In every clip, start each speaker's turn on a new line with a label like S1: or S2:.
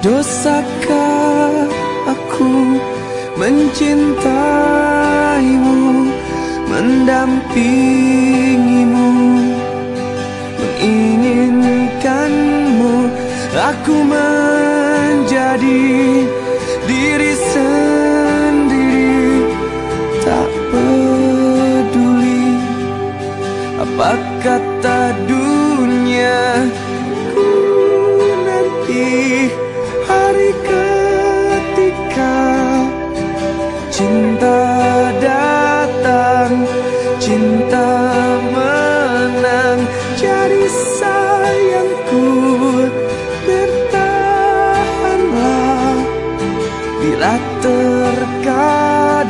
S1: Dosakah aku mencintaimu Mendampingimu? Menginginkanmu Aku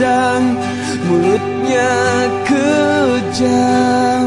S1: kadang mulutnya kejam.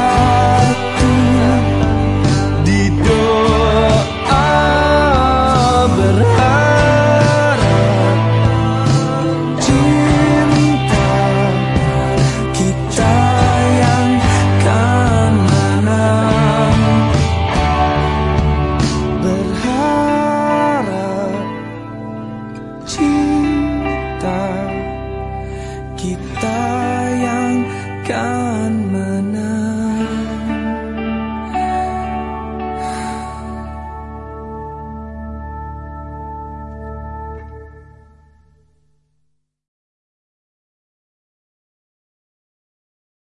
S1: akan